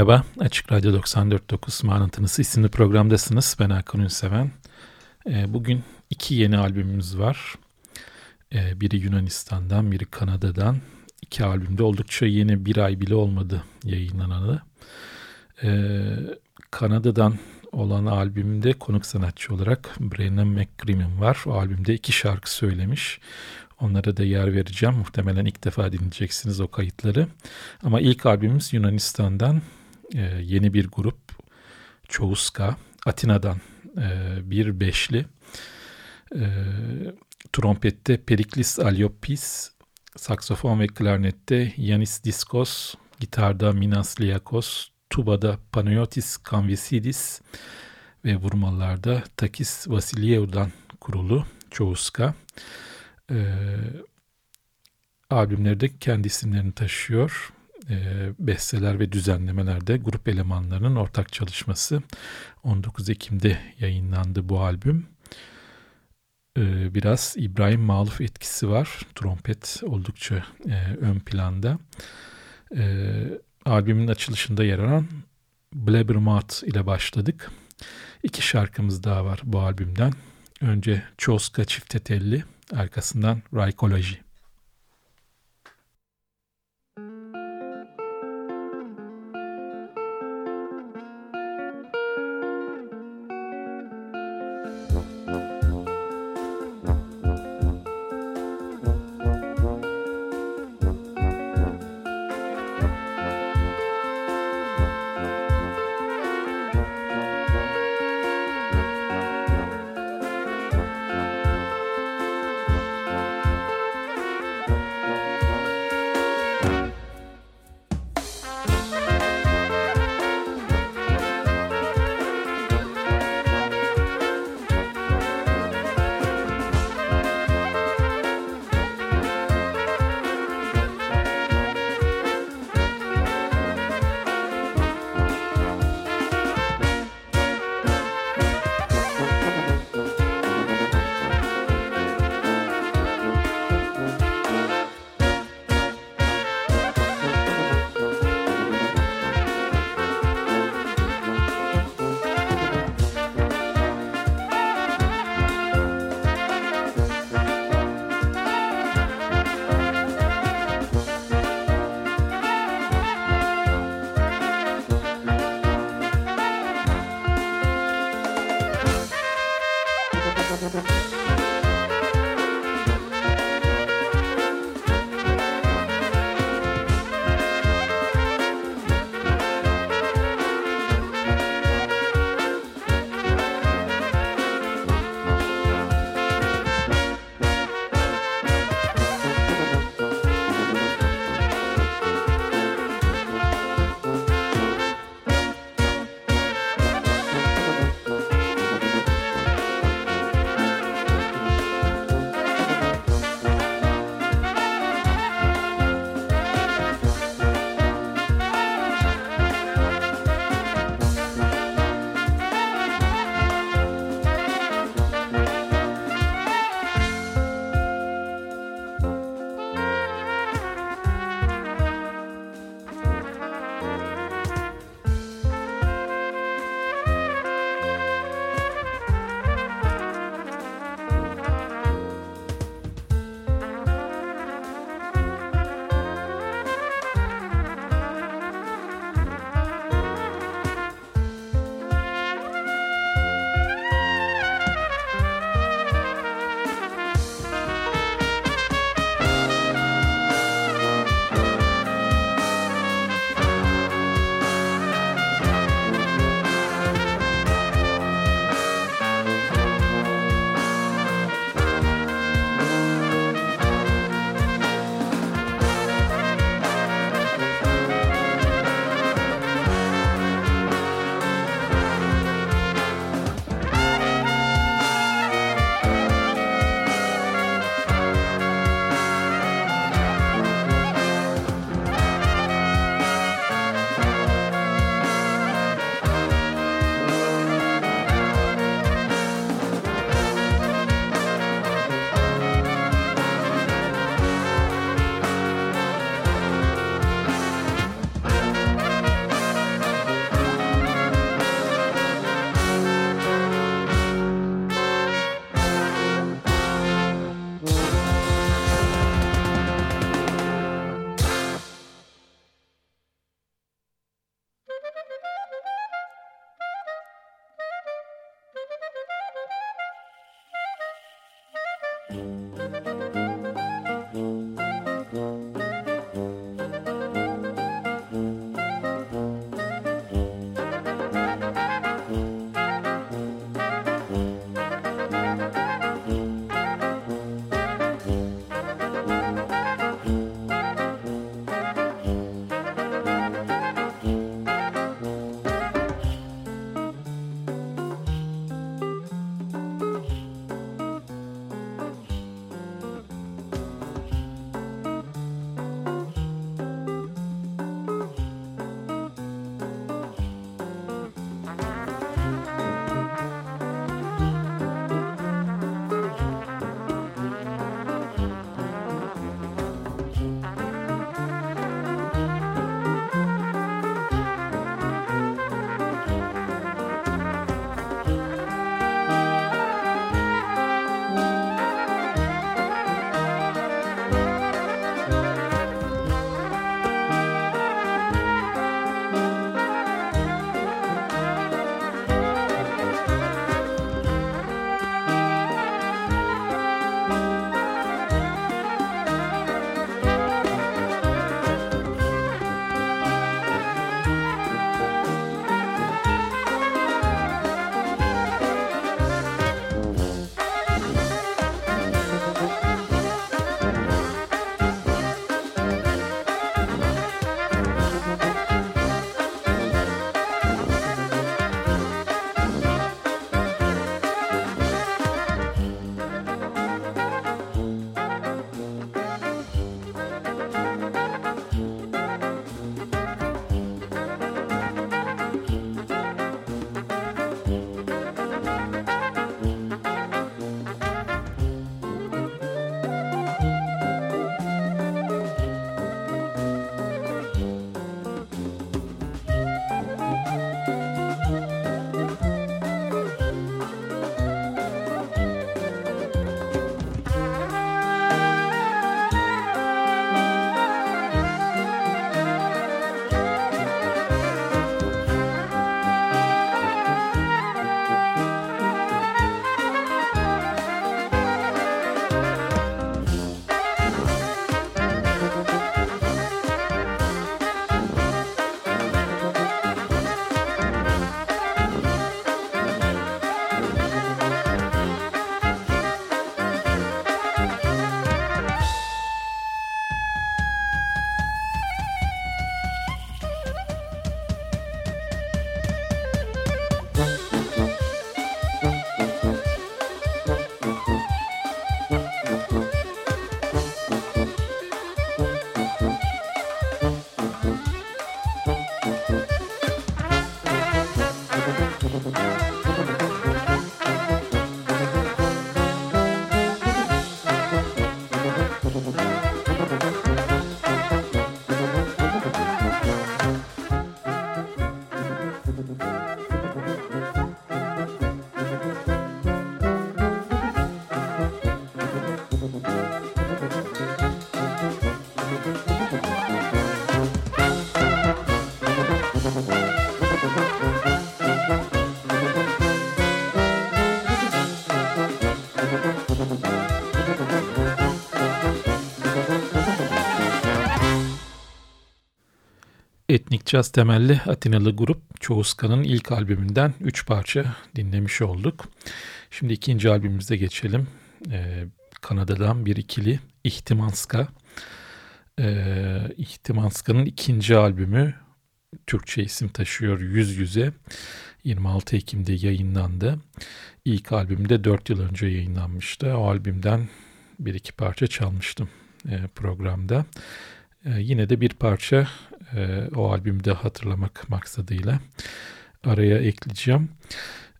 Merhaba, Açık Radyo 94.9 Manıntınız isimli programdasınız. Ben Hakan Ünseven. E, bugün iki yeni albümümüz var. E, biri Yunanistan'dan, biri Kanada'dan. İki albümde oldukça yeni bir ay bile olmadı yayınlanalı. E, Kanada'dan olan albümde konuk sanatçı olarak Brennan McGrimmon var. O albümde iki şarkı söylemiş. Onlara da yer vereceğim. Muhtemelen ilk defa dinleyeceksiniz o kayıtları. Ama ilk albümümüz Yunanistan'dan e, yeni bir grup. Çoğuska. Atina'dan e, bir beşli. E, trompette Periklis Aliopis, saksofon ve klarnette Yanis Diskos, gitarda Minas Liakos, tubada Panayotis Kanvesidis ve vurmalarda Takis Vasilyev'dan kurulu Çoğuska. Ee, albümleri kendi isimlerini taşıyor. Ee, besteler ve düzenlemelerde grup elemanlarının ortak çalışması. 19 Ekim'de yayınlandı bu albüm. Ee, biraz İbrahim Maluf etkisi var. Trompet oldukça e, ön planda. Ee, albümün açılışında yer alan Blabbermouth ile başladık. İki şarkımız daha var bu albümden. Önce Çoska Çiftetelli, arkasından Raykoloji. Etnik caz temelli Atinalı grup Çoğuskan'ın ilk albümünden 3 parça dinlemiş olduk. Şimdi ikinci albümümüze geçelim. Ee, Kanada'dan bir ikili İhtimanska. Ee, İhtimanska'nın ikinci albümü Türkçe isim taşıyor Yüz Yüze. 26 Ekim'de yayınlandı. İlk albümde 4 yıl önce yayınlanmıştı. O albümden bir iki parça çalmıştım e, programda. E, yine de bir parça e, o albümde hatırlamak maksadıyla araya ekleyeceğim.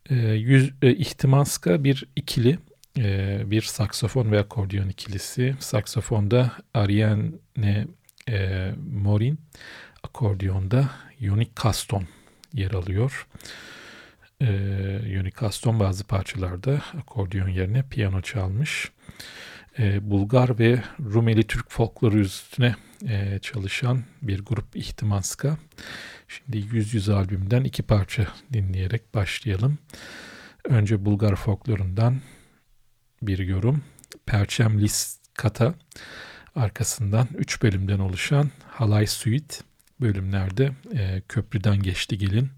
E, yüz, e, İhtimaska bir ikili, e, bir saksofon ve akordeon ikilisi. Saksofonda Ariane e, Morin, akordeonda Yonik Kaston yer alıyor. E, Yonik Kaston bazı parçalarda akordeon yerine piyano çalmış. E, Bulgar ve Rumeli Türk folkloru üstüne e, çalışan bir grup İhtimaska. Şimdi Yüz Yüz albümünden iki parça dinleyerek başlayalım. Önce Bulgar folklorundan bir yorum. Perçem List Kata arkasından 3 bölümden oluşan Halay Suite bölümlerde e, köprüden geçti gelin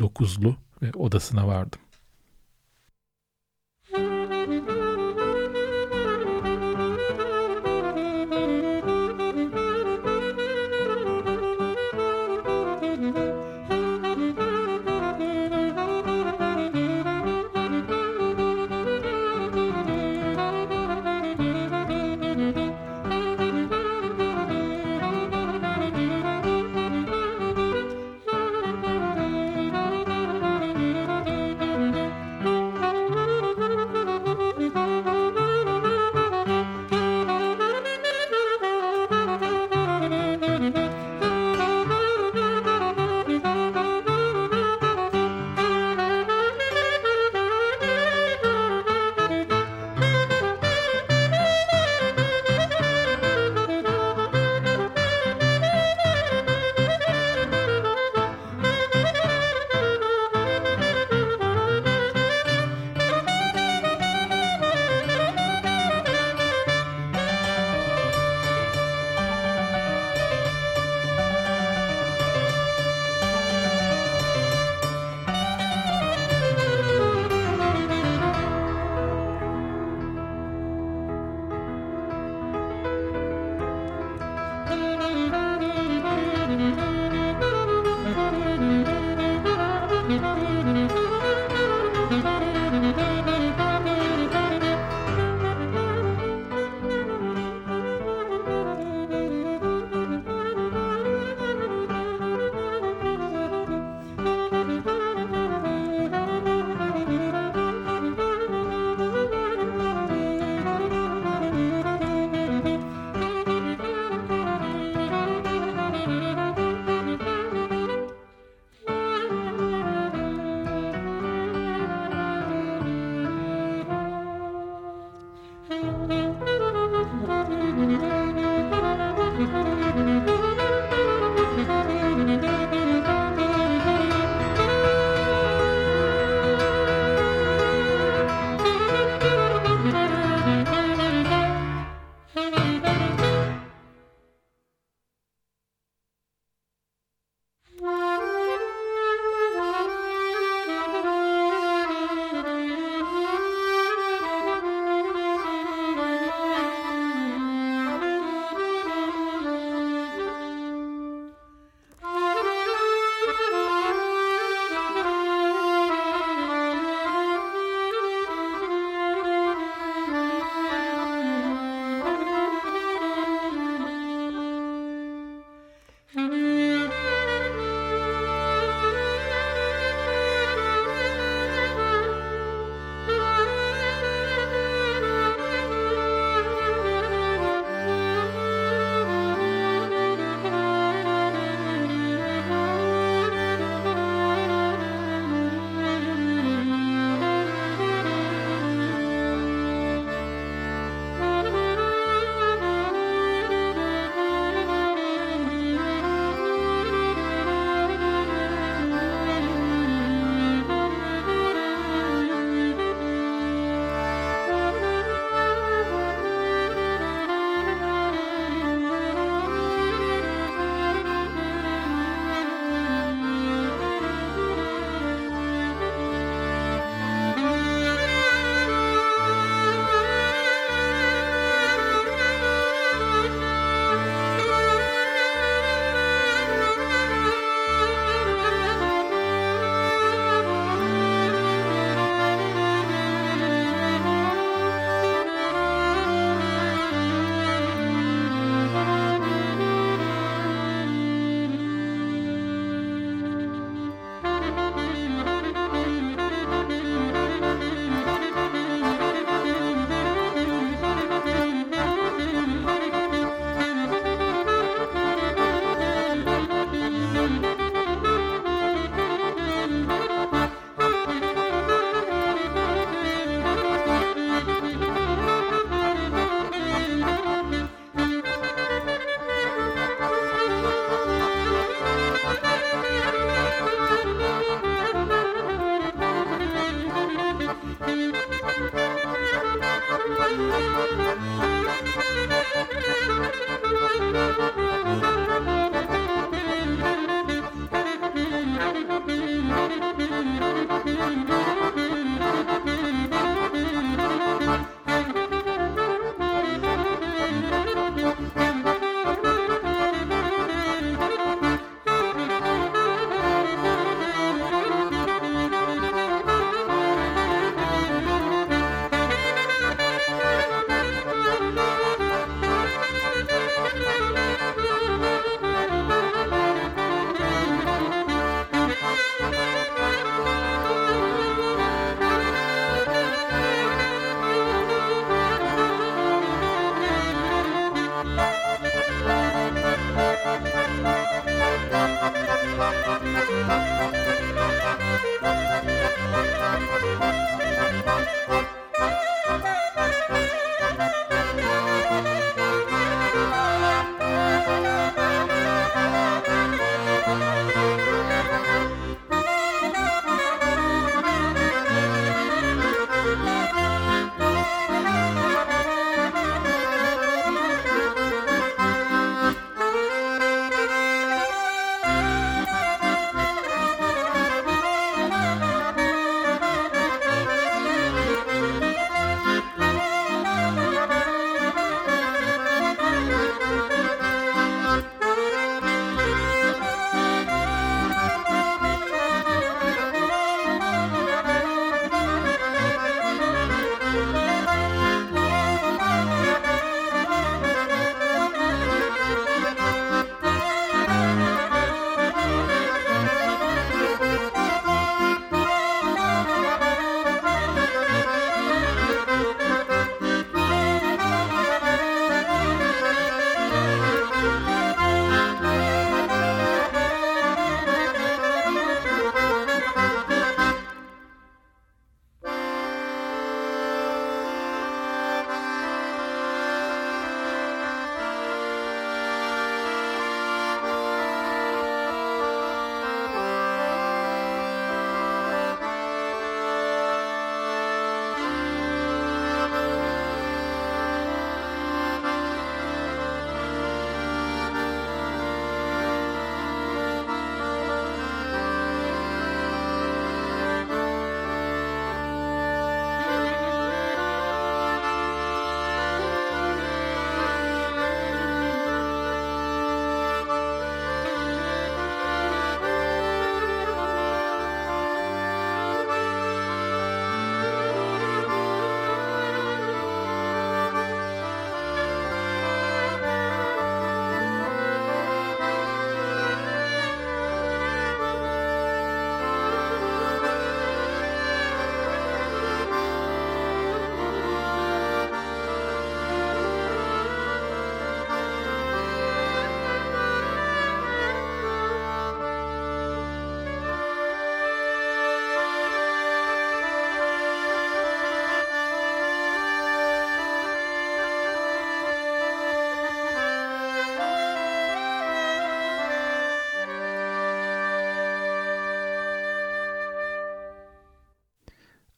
dokuzlu ve odasına vardım.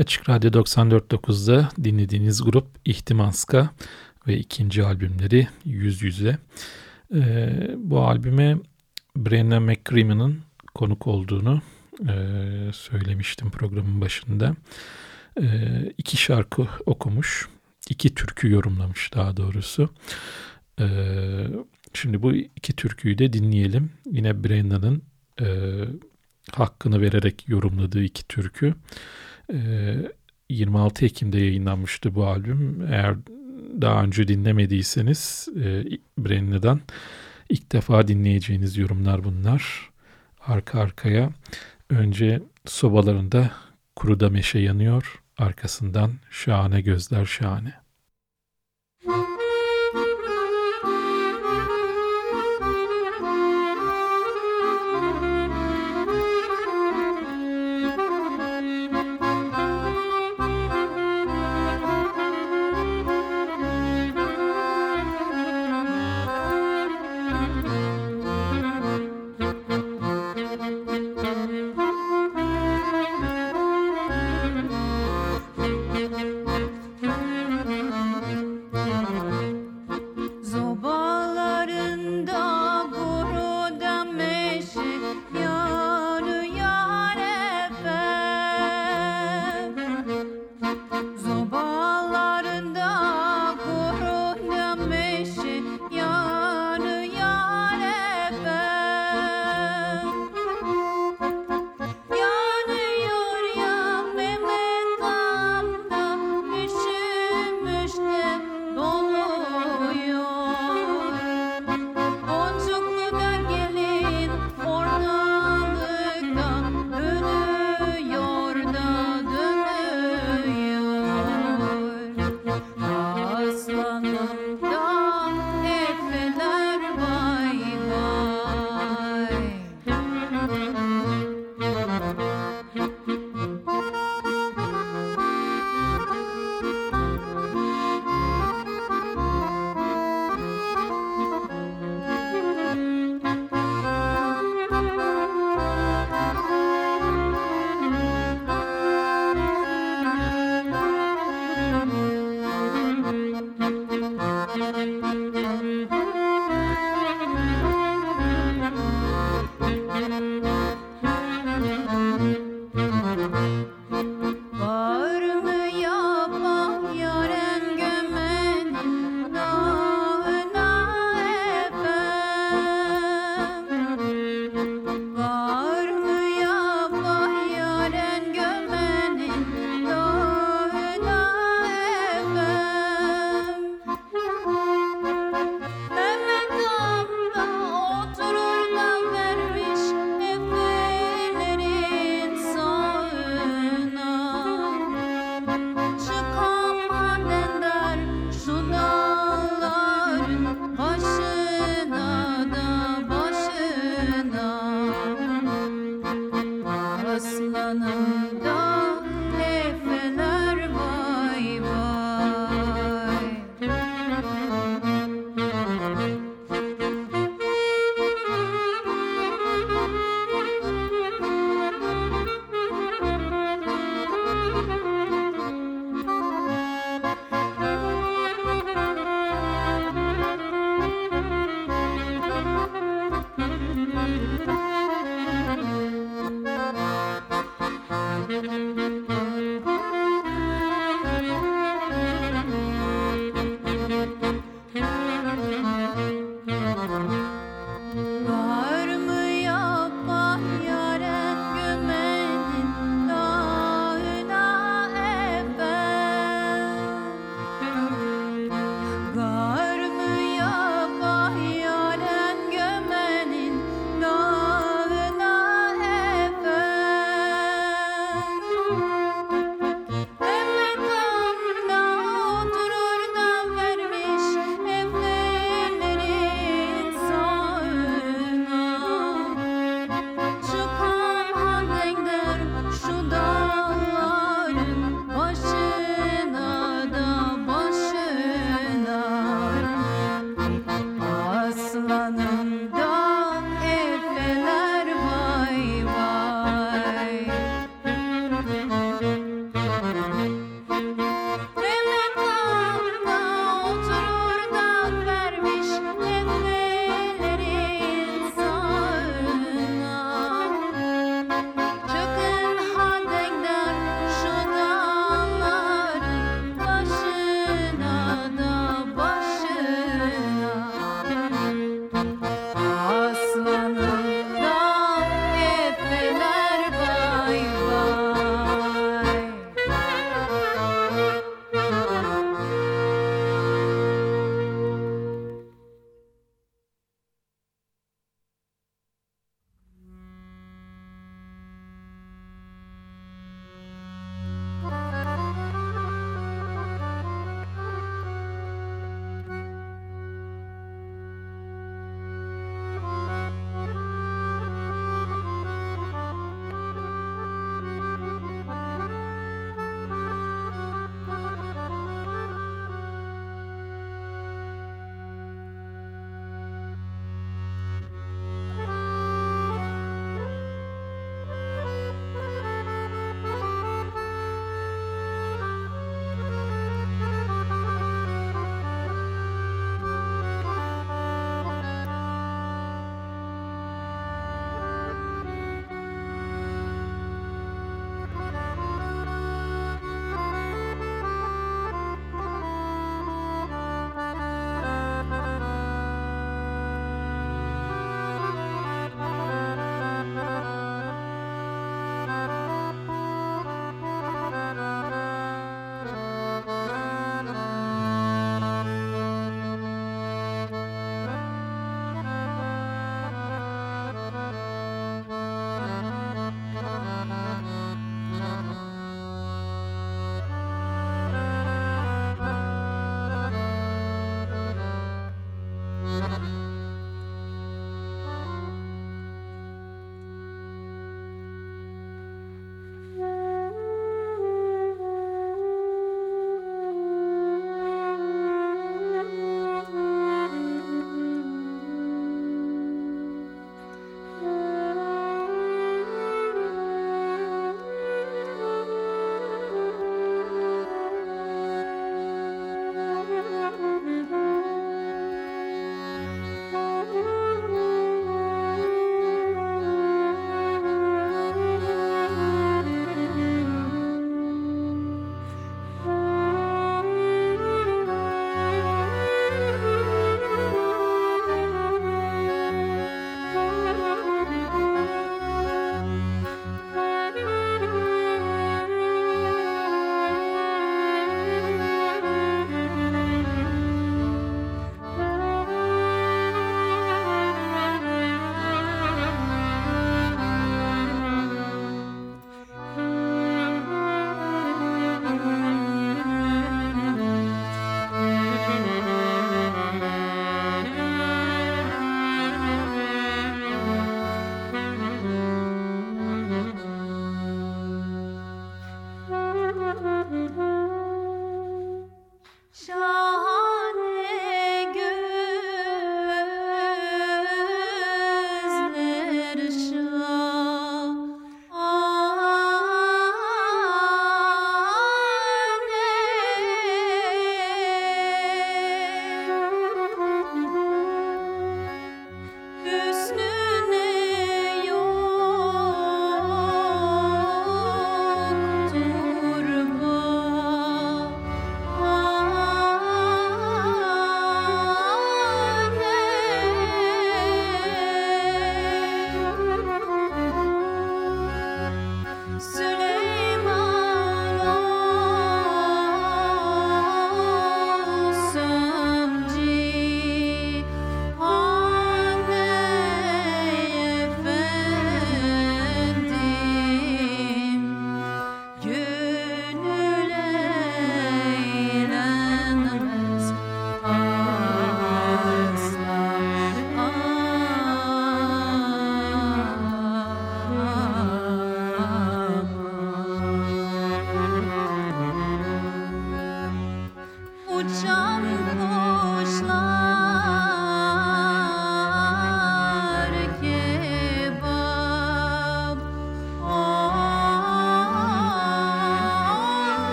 Açık Radyo 94.9'da dinlediğiniz grup İhtimanska ve ikinci albümleri Yüz Yüze. Ee, bu albüme Brenna McCrimmon'ın konuk olduğunu e, söylemiştim programın başında. E, iki şarkı okumuş, iki türkü yorumlamış daha doğrusu. E, şimdi bu iki türküyü de dinleyelim. Yine Brenna'nın e, hakkını vererek yorumladığı iki türkü. 26 ee, Ekim'de yayınlanmıştı bu albüm. Eğer daha önce dinlemediyseniz e, ilk defa dinleyeceğiniz yorumlar bunlar. Arka arkaya önce sobalarında kuruda meşe yanıyor, arkasından şahane gözler şahane.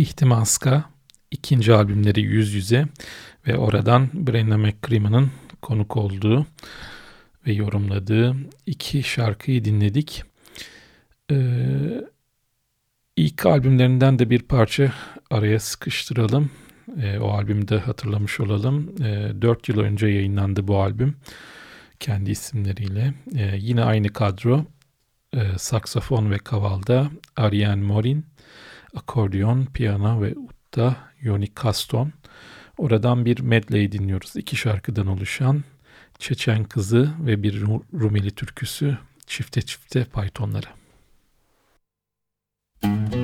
İhtimaska, ikinci albümleri Yüz Yüze ve oradan Brenna McCrimmon'ın konuk olduğu ve yorumladığı iki şarkıyı dinledik. Ee, ilk albümlerinden de bir parça araya sıkıştıralım. Ee, o albümü de hatırlamış olalım. Ee, 4 yıl önce yayınlandı bu albüm. Kendi isimleriyle. Ee, yine aynı kadro. Ee, saksafon ve kavalda Ariane Morin, akordeon, piyano ve utta Yoni Kaston. Oradan bir medley dinliyoruz. İki şarkıdan oluşan Çeçen Kızı ve bir Rumeli türküsü çifte çifte paytonları. Müzik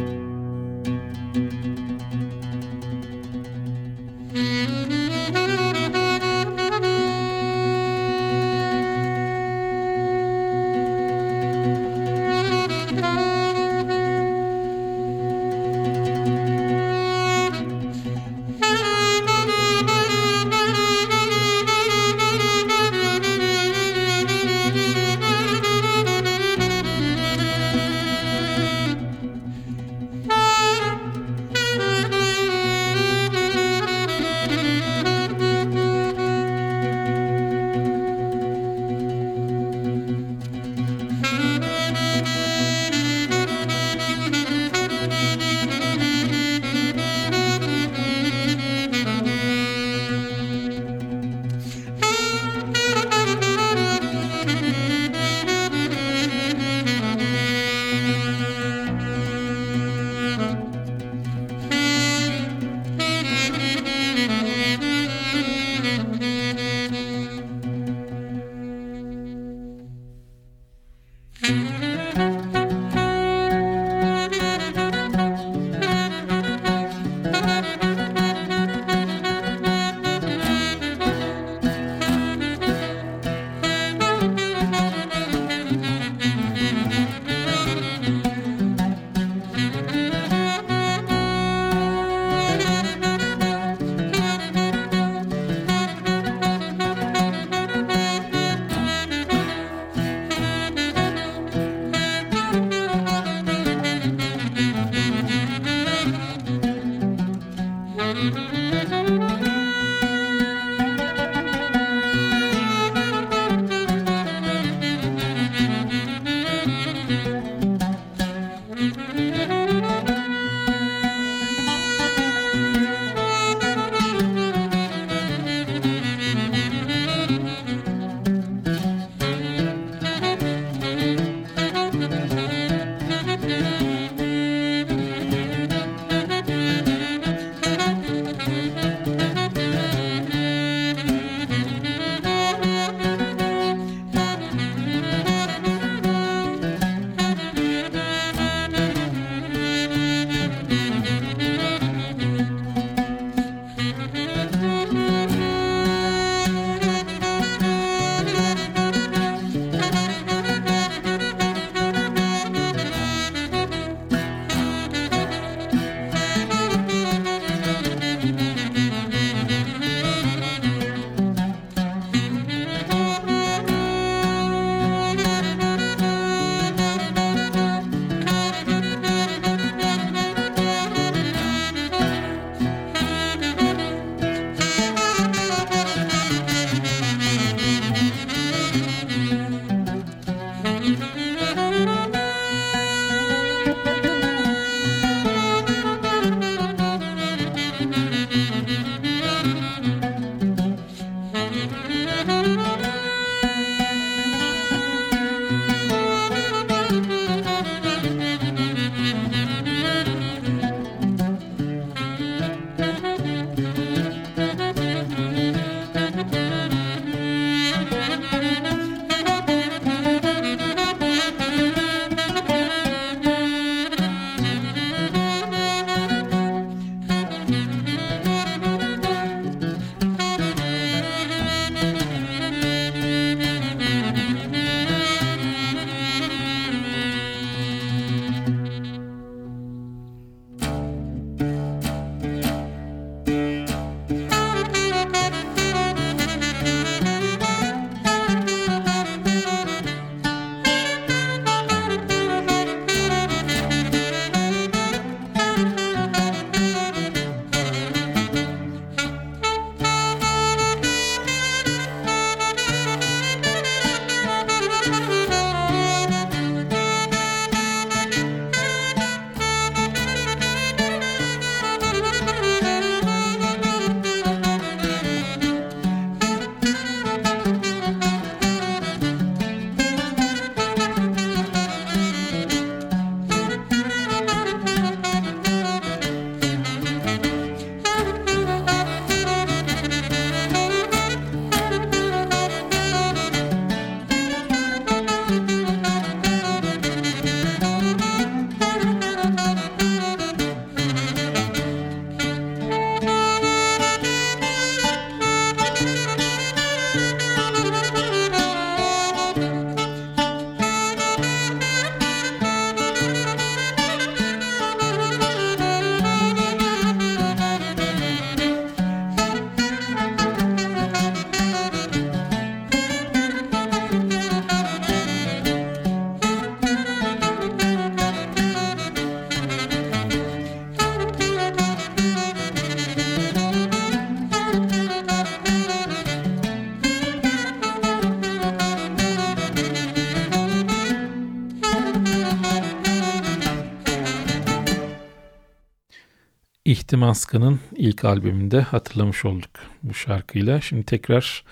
İhtimaska'nın ilk albümünde hatırlamış olduk bu şarkıyla. Şimdi tekrar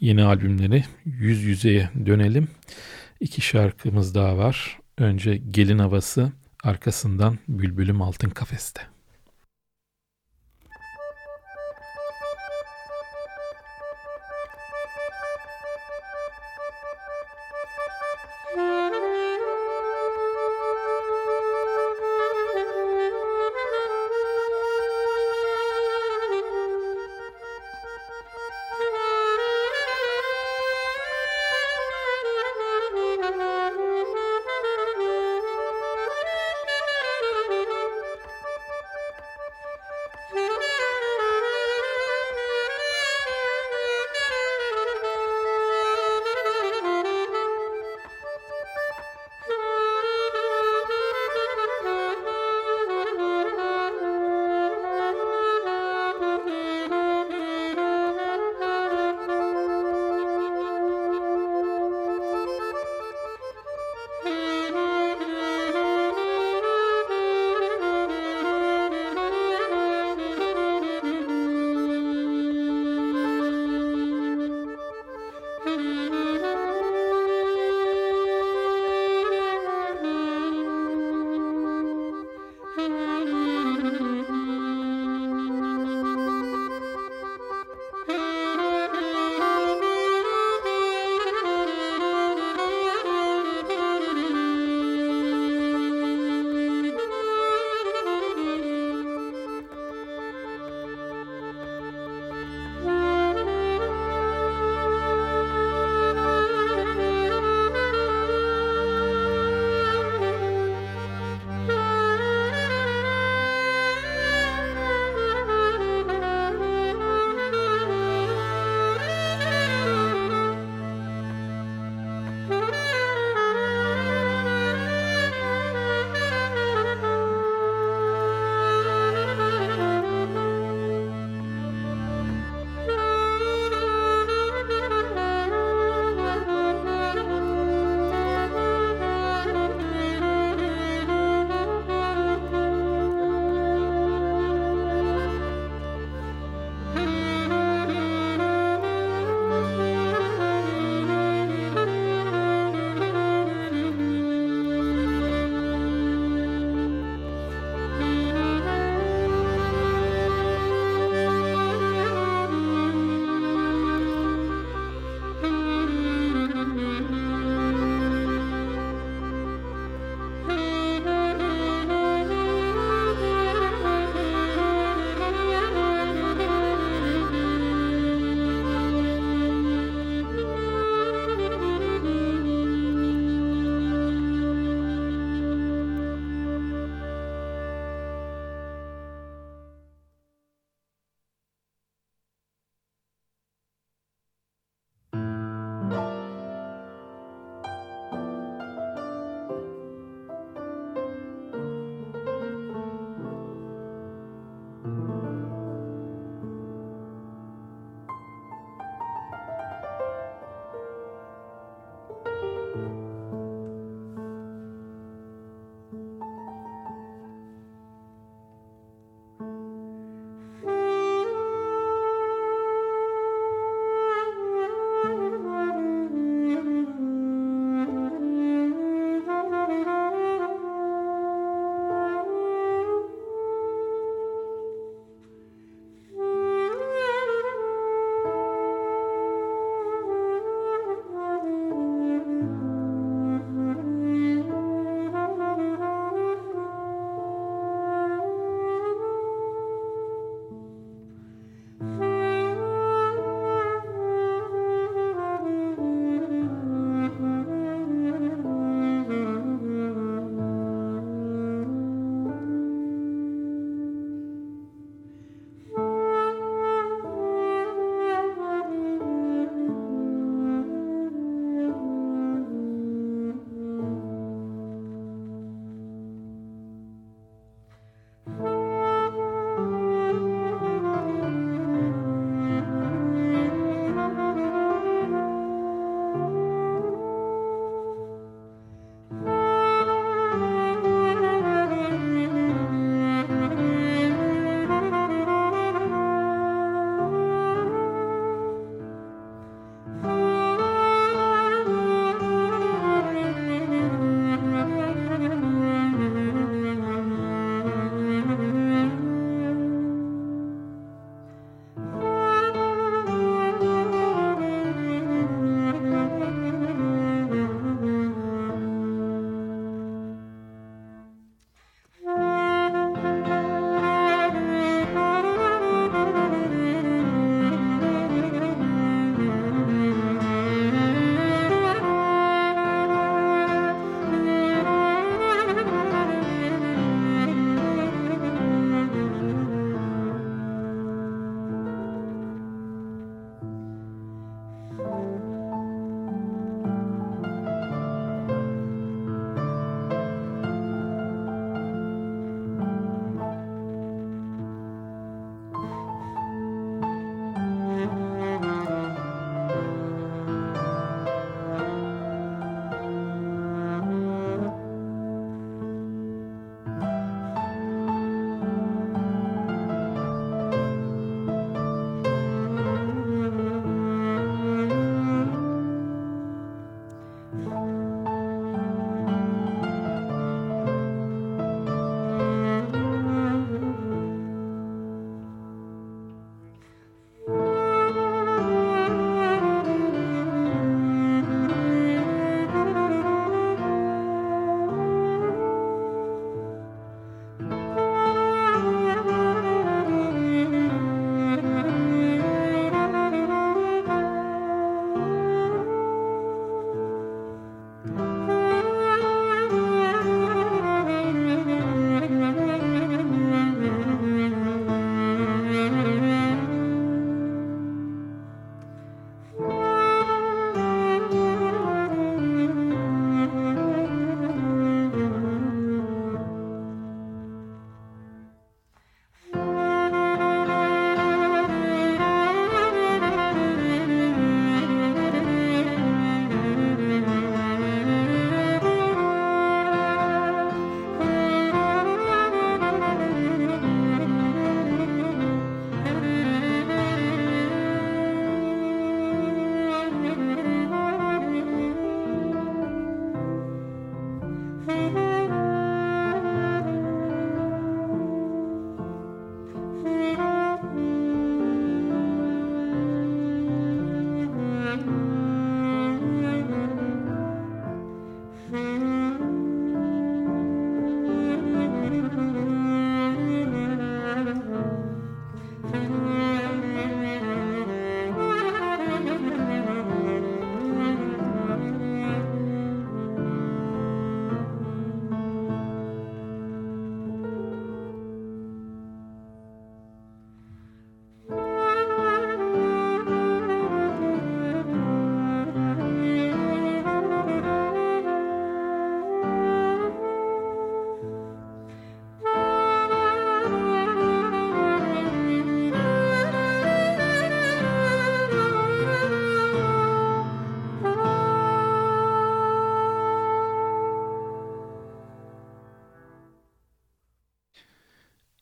yeni albümleri yüz yüzeye dönelim. İki şarkımız daha var. Önce Gelin Havası, arkasından Bülbülüm Altın Kafeste.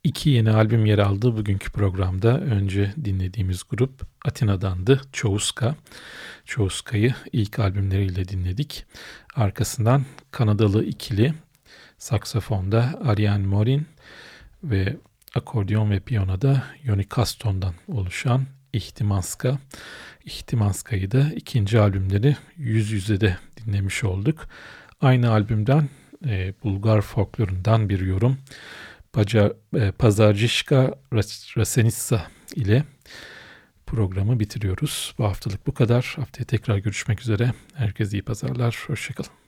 İki yeni albüm yer aldı bugünkü programda. Önce dinlediğimiz grup Atina'dandı. Çoğuska. Çoğuska'yı ilk albümleriyle dinledik. Arkasından Kanadalı ikili saksafonda Ariane Morin ve akordeon ve piyanoda Yoni Kaston'dan oluşan İhtimaska. İhtimaska'yı da ikinci albümleri Yüz Yüze de dinlemiş olduk. Aynı albümden e, Bulgar folklorundan bir yorum. Paca, e, Pazarcışka Rasenissa ile programı bitiriyoruz. Bu haftalık bu kadar. Haftaya tekrar görüşmek üzere. Herkese iyi pazarlar. Hoşçakalın.